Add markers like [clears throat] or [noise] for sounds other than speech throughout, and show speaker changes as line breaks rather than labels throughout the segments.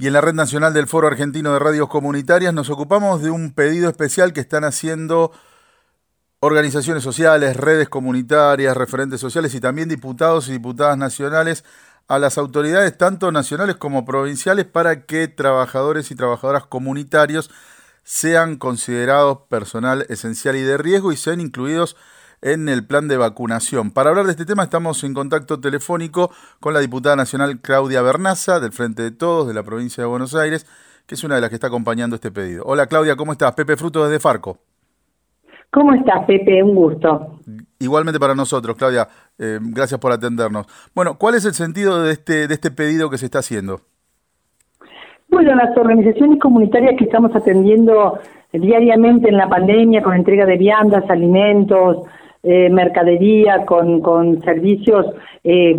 Y en la Red Nacional del Foro Argentino de Radios Comunitarias nos ocupamos de un pedido especial que están haciendo organizaciones sociales, redes comunitarias, referentes sociales y también diputados y diputadas nacionales a las autoridades tanto nacionales como provinciales para que trabajadores y trabajadoras comunitarios sean considerados personal esencial y de riesgo y sean incluidos en el plan de vacunación. Para hablar de este tema estamos en contacto telefónico con la diputada nacional Claudia Bernaza, del Frente de Todos, de la provincia de Buenos Aires, que es una de las que está acompañando este pedido. Hola Claudia, ¿cómo estás? Pepe Fruto desde Farco.
¿Cómo estás, Pepe? Un gusto.
Igualmente para nosotros, Claudia. Eh, gracias por atendernos. Bueno, ¿cuál es el sentido de este, de este pedido que se está haciendo?
Bueno, las organizaciones comunitarias que estamos atendiendo diariamente en la pandemia con entrega de viandas, alimentos, eh, mercadería, con, con servicios eh,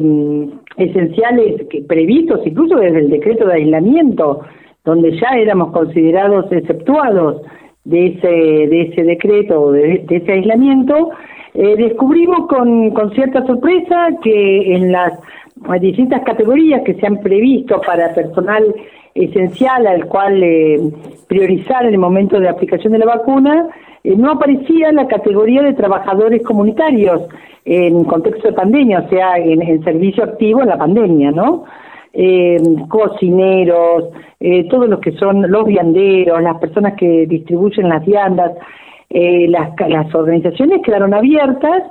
esenciales que, previstos incluso desde el decreto de aislamiento, donde ya éramos considerados exceptuados de ese, de ese decreto o de, ese aislamiento, eh, descubrimos con, con cierta sorpresa que en las distintas categorías que se han previsto para personal esencial al cual eh, priorizar en el momento de aplicación de la vacuna, eh, no aparecía la categoría de trabajadores comunitarios en contexto de pandemia, o sea, en, el servicio activo en la pandemia, ¿no? Eh, cocineros, eh, todos los que son los vianderos, las personas que distribuyen las viandas, eh, las, las organizaciones quedaron abiertas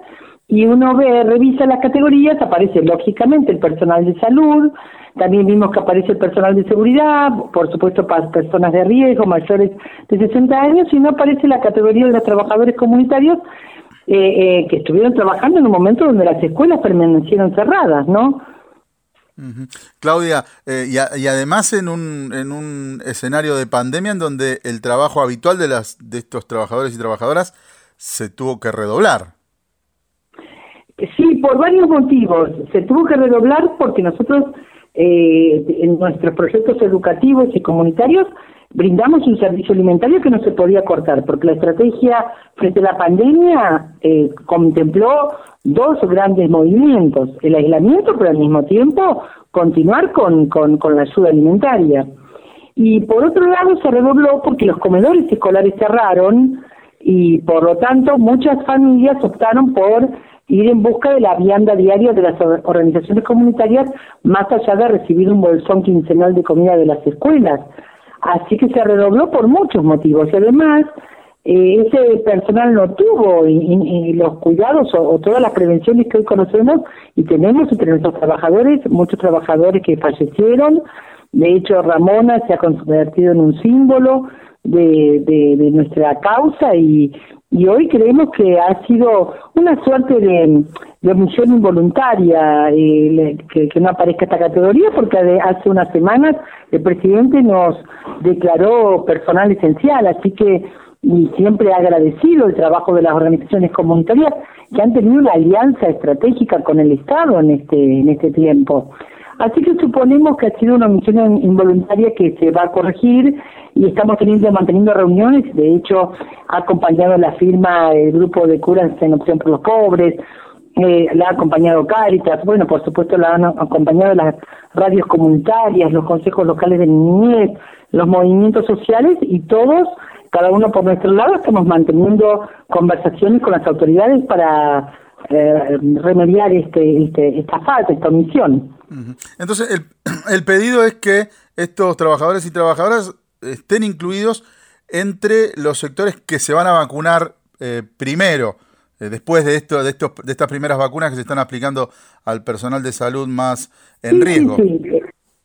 y uno ve, revisa las categorías, aparece lógicamente el personal de salud, también vimos que aparece el personal de seguridad, por supuesto para personas de riesgo, mayores de 60 años, y no aparece la categoría de los trabajadores comunitarios eh, eh, que estuvieron trabajando en un momento donde las escuelas permanecieron cerradas, ¿no?
Claudia, eh, y, y, además en un, en un escenario de pandemia en donde el trabajo habitual de, las, de estos trabajadores y trabajadoras se tuvo que redoblar.
Por varios motivos. Se tuvo que redoblar porque nosotros eh, en nuestros proyectos educativos y comunitarios brindamos un servicio alimentario que no se podía cortar, porque la estrategia frente a la pandemia eh, contempló dos grandes movimientos, el aislamiento, pero al mismo tiempo continuar con, con, con la ayuda alimentaria. Y por otro lado se redobló porque los comedores escolares cerraron y por lo tanto muchas familias optaron por ir en busca de la vianda diaria de las organizaciones comunitarias, más allá de recibir un bolsón quincenal de comida de las escuelas. Así que se redobló por muchos motivos. Y además, eh, ese personal no tuvo los cuidados o, todas las prevenciones que hoy conocemos y tenemos entre nuestros trabajadores, muchos trabajadores que fallecieron. De hecho, Ramona se ha convertido en un símbolo de, de, de nuestra causa y, y hoy creemos que ha sido una suerte de, de omisión involuntaria eh, que, que, no aparezca esta categoría porque hace unas semanas el presidente nos declaró personal esencial, así que y siempre ha agradecido el trabajo de las organizaciones comunitarias que han tenido una alianza estratégica con el Estado en este en este tiempo. Así que suponemos que ha sido una omisión involuntaria que se va a corregir y estamos teniendo manteniendo reuniones. De hecho, ha acompañado la firma el grupo de curas en opción por los pobres, eh, la ha acompañado Cáritas, bueno, por supuesto la han acompañado las radios comunitarias, los consejos locales de niñez, los movimientos sociales y todos, cada uno por nuestro lado, estamos manteniendo conversaciones con las autoridades para eh, remediar este, este, esta falta, esta omisión.
Entonces, el, [clears throat] el pedido es que estos trabajadores y trabajadoras estén incluidos entre los sectores que se van a vacunar eh, primero, eh, después de esto, de estos, de estas primeras vacunas que se están aplicando al personal de salud más en riesgo.
Sí,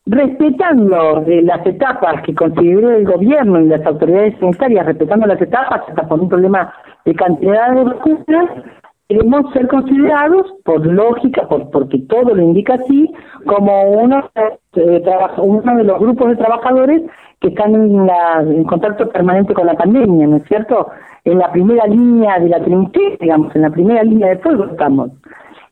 Respetando eh, las etapas que consideró el gobierno y las autoridades sanitarias, respetando las etapas, hasta por un problema de cantidad de vacunas, queremos ser considerados, por lógica, por, porque todo lo indica así, como uno, eh, uno de los grupos de trabajadores que están en, la, en contacto permanente con la pandemia, ¿no es cierto? En la primera línea de la trinchera, digamos, en la primera línea de fuego estamos.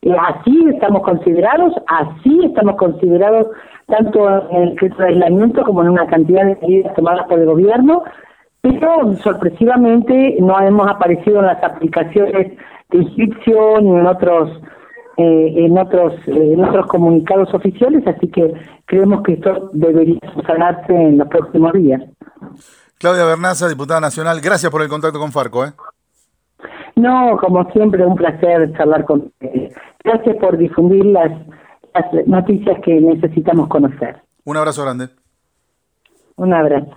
Eh, así estamos considerados, así estamos considerados tanto en el de aislamiento como en una cantidad de medidas tomadas por el gobierno, pero sorpresivamente no hemos aparecido en las aplicaciones inscripción en otros eh, en otros en otros comunicados oficiales, así que creemos que esto debería sanarse en los próximos días.
Claudia Bernaza, diputada nacional, gracias por el contacto con Farco. ¿eh?
No, como siempre, un placer charlar con ustedes. Gracias por difundir las, las noticias que necesitamos conocer.
Un abrazo grande.
Un abrazo.